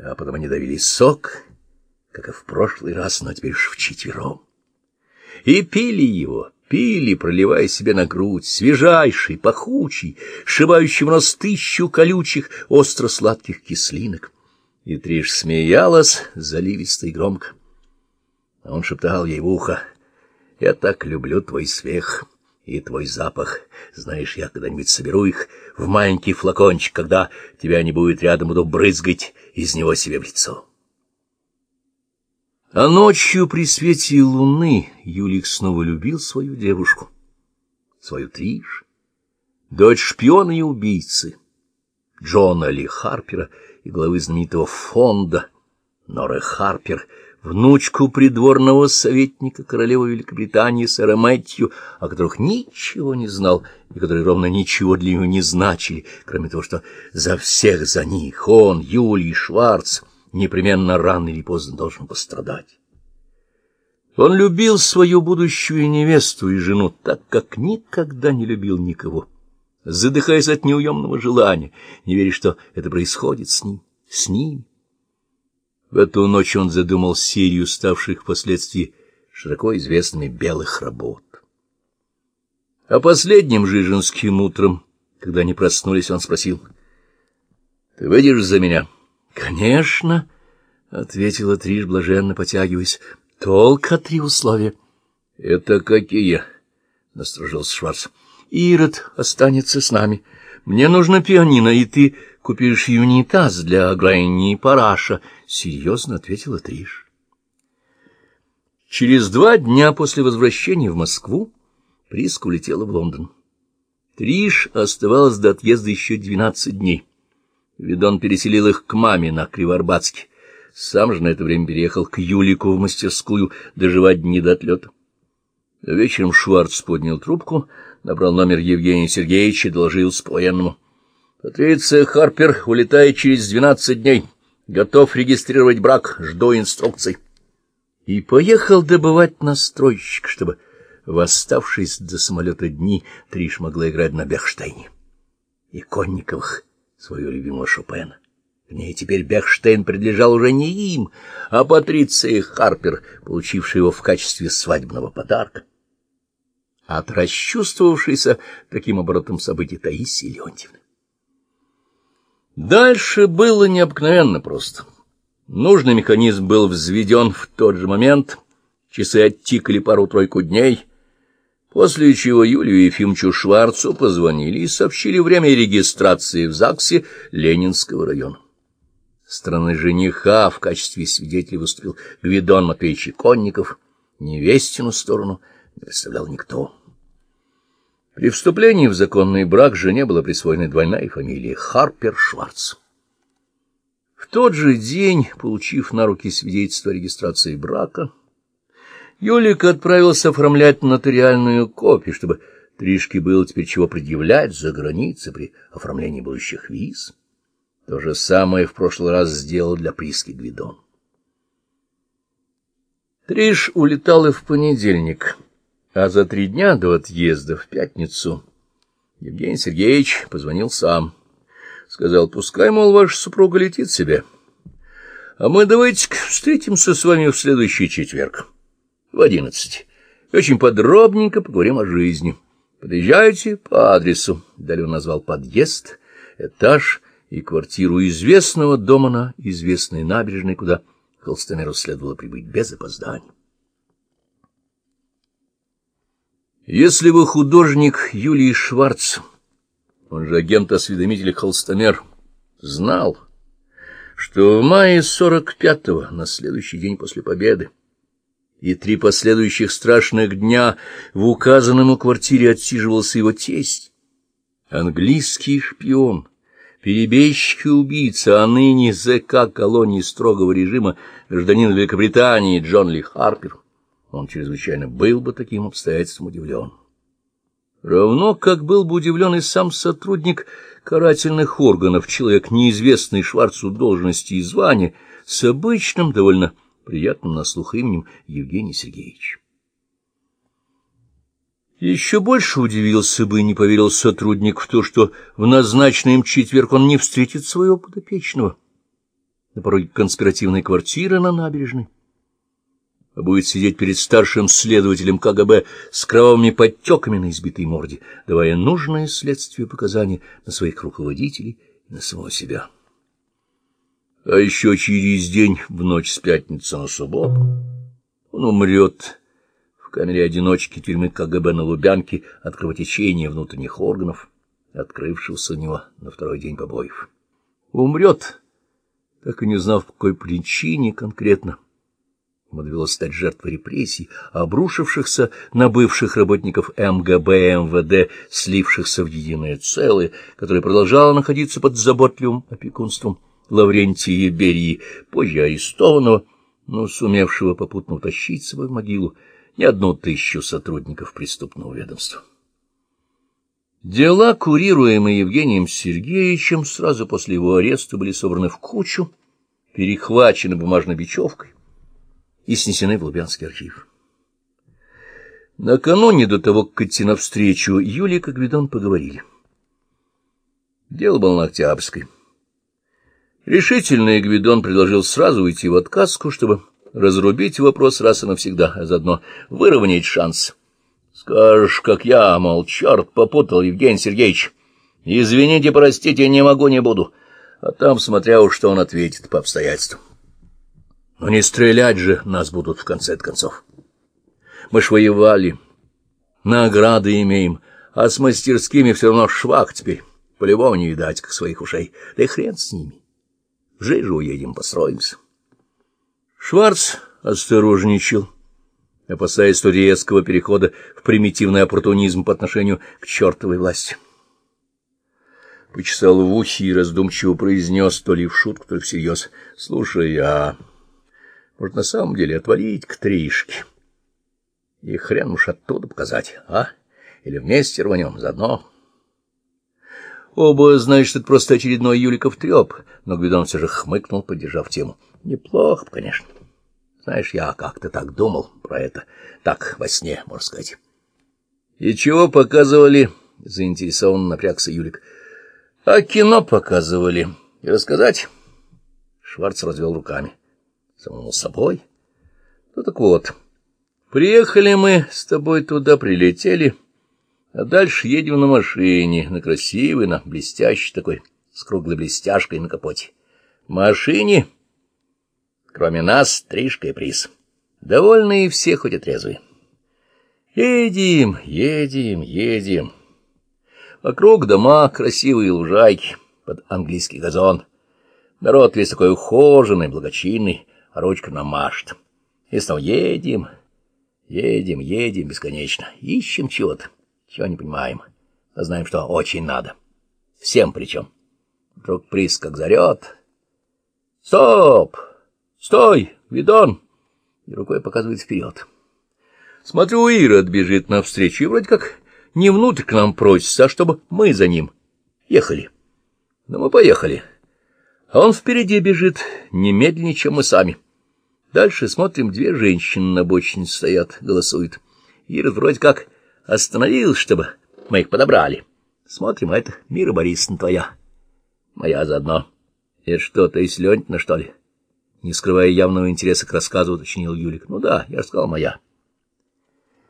А потом они давили сок, как и в прошлый раз, но теперь уж вчетвером. И пили его, пили, проливая себе на грудь, свежайший, пахучий, сшибающий в нос тысячу колючих, остро-сладких кислинок. И Триш смеялась заливисто и громко. А он шептал ей в ухо, «Я так люблю твой смех и твой запах. Знаешь, я когда-нибудь соберу их в маленький флакончик, когда тебя не будет рядом, буду брызгать из него себе в лицо». А ночью при свете луны Юлик снова любил свою девушку, свою Триш, дочь шпиона и убийцы, Джона Ли Харпера и главы знаменитого фонда Норы Харпер, внучку придворного советника королевы Великобритании сэра Мэтью, о которых ничего не знал и которые ровно ничего для него не значили, кроме того, что за всех за них он, Юлий Шварц, непременно рано или поздно должен пострадать. Он любил свою будущую невесту и жену так, как никогда не любил никого, задыхаясь от неуемного желания, не веря, что это происходит с ним, с ним. В эту ночь он задумал серию ставших впоследствии широко известными белых работ. А последним же женским утром, когда они проснулись, он спросил, — Ты выйдешь за меня? —— Конечно, — ответила Триш, блаженно потягиваясь. — Только три условия. — Это какие? — насторожился Шварц. — Ирод останется с нами. Мне нужно пианино, и ты купишь юнитаз для Грайни и Параша, — серьезно ответила Триш. Через два дня после возвращения в Москву Приска улетела в Лондон. Триш оставалась до отъезда еще двенадцать дней. Видон переселил их к маме на Кривоарбатске. Сам же на это время переехал к Юлику в мастерскую доживать дни до отлета. Вечером Шварц поднял трубку, набрал номер Евгения Сергеевича и доложил с военному. Патриция Харпер улетает через двенадцать дней. Готов регистрировать брак, жду инструкций. И поехал добывать настройщик, чтобы, восставшись до самолета дни, Триш могла играть на Бехштейне и Конниковых свою любимого Шопена. В ней теперь Бехштейн принадлежал уже не им, а Патриции Харпер, получившей его в качестве свадебного подарка. От расчувствовавшейся таким оборотом событий Таисии Леонтьевны. Дальше было необыкновенно просто. Нужный механизм был взведен в тот же момент, часы оттикали пару-тройку дней — После чего Юлию Ефимовичу Шварцу позвонили и сообщили время регистрации в ЗАГСе Ленинского района. Страны жениха в качестве свидетеля выступил Гвидон Матвеевич Конников, невестину сторону не представлял никто. При вступлении в законный брак жене была присвоена двойная фамилия Харпер-Шварц. В тот же день, получив на руки свидетельство о регистрации брака, Юлик отправился оформлять нотариальную копию, чтобы Тришке было теперь чего предъявлять за границей при оформлении будущих виз. То же самое в прошлый раз сделал для Приски Гвидон. Триш улетал в понедельник, а за три дня до отъезда в пятницу Евгений Сергеевич позвонил сам. Сказал, пускай, мол, ваша супруга летит себе. А мы давайте встретимся с вами в следующий четверг в одиннадцать. Очень подробненько поговорим о жизни. Подъезжайте по адресу. Далее он назвал подъезд, этаж и квартиру известного дома на известной набережной, куда Холстомеру следовало прибыть без опозданий. Если вы художник Юлий Шварц, он же агент-осведомитель Холстомер, знал, что в мае 45-го, на следующий день после победы, и три последующих страшных дня в указанном квартире отсиживался его тесть. Английский шпион, перебежчик и убийца, а ныне ЗК колонии строгого режима гражданин Великобритании Джон Ли Харпер. Он чрезвычайно был бы таким обстоятельством удивлен. Равно как был бы удивлен и сам сотрудник карательных органов, человек неизвестный Шварцу должности и звания, с обычным, довольно приятным на слух именем Евгений Сергеевич. Еще больше удивился бы и не поверил сотрудник в то, что в назначенный им четверг он не встретит своего подопечного. на пороге конспиративной квартиры на набережной, будет сидеть перед старшим следователем КГБ с кровавыми подтеками на избитой морде, давая нужное следствие показания на своих руководителей и на самого себя. А еще через день, в ночь с пятницы на субботу, он умрет в камере одиночки тюрьмы КГБ на Лубянке от кровотечения внутренних органов, открывшегося у него на второй день побоев. Умрет, так и не знав, по какой причине конкретно. Ему довелось стать жертвой репрессий, обрушившихся на бывших работников МГБ и МВД, слившихся в единое целое, которое продолжало находиться под заботливым опекунством Лаврентия Берии, позже арестованного, но сумевшего попутно утащить свою могилу не одну тысячу сотрудников преступного ведомства. Дела, курируемые Евгением Сергеевичем, сразу после его ареста были собраны в кучу, перехвачены бумажной бечевкой и снесены в Лубянский архив. Накануне до того, как идти навстречу, Юлия и Гвидон поговорили. Дело было на Октябрьской. Решительный Гвидон предложил сразу уйти в отказку, чтобы разрубить вопрос раз и навсегда, а заодно выровнять шанс. Скажешь, как я, мол, черт попутал, Евгений Сергеевич. Извините, простите, не могу, не буду. А там, смотря уж, что он ответит по обстоятельствам. Но не стрелять же нас будут в конце концов. Мы ж воевали, награды имеем, а с мастерскими все равно швах теперь. По-любому не видать, как своих ушей. Да и хрен с ними. В же уедем, построимся. Шварц осторожничал опасаясь то резкого перехода в примитивный оппортунизм по отношению к чертовой власти. Почесал в ухе и раздумчиво произнес то ли в шутку, то ли всерьез. — Слушай, а может, на самом деле отвалить к тришке? И хрен уж оттуда показать, а? Или вместе рванем заодно? Оба знают, что это просто очередной Юликов треп, но Гвидон все же хмыкнул, поддержав тему. Неплохо, конечно. — знаешь, я как-то так думал про это. Так, во сне, можно сказать. — И чего показывали? — заинтересованно напрягся Юлик. — А кино показывали. И рассказать? Шварц развел руками. — Самому собой? — Ну так вот. Приехали мы с тобой туда, прилетели, а дальше едем на машине, на красивой, на блестящей такой, с круглой блестяшкой на капоте. Машине Кроме нас, Тришка и приз. Довольные все, хоть и трезвые. Едем, едем, едем. Вокруг дома красивые лужайки под английский газон. Народ весь такой ухоженный, благочинный, ручка намашет. И снова едем, едем, едем бесконечно. Ищем чего-то, чего не понимаем, а знаем, что очень надо. Всем причем. Вдруг приз как зарет. Стоп! «Стой, Видон!» И рукой показывает вперед. Смотрю, Ирод бежит навстречу, и вроде как не внутрь к нам просится, а чтобы мы за ним ехали. Но мы поехали. Он впереди бежит, немедленнее, чем мы сами. Дальше смотрим, две женщины на бочине стоят, голосуют. Ирод вроде как остановился, чтобы мы их подобрали. Смотрим, а это Мира Борисовна твоя. Моя заодно. Это что, ты из Леонтьевна, что ли? Не скрывая явного интереса к рассказу, уточнил Юлик. — Ну да, я же сказал, моя. —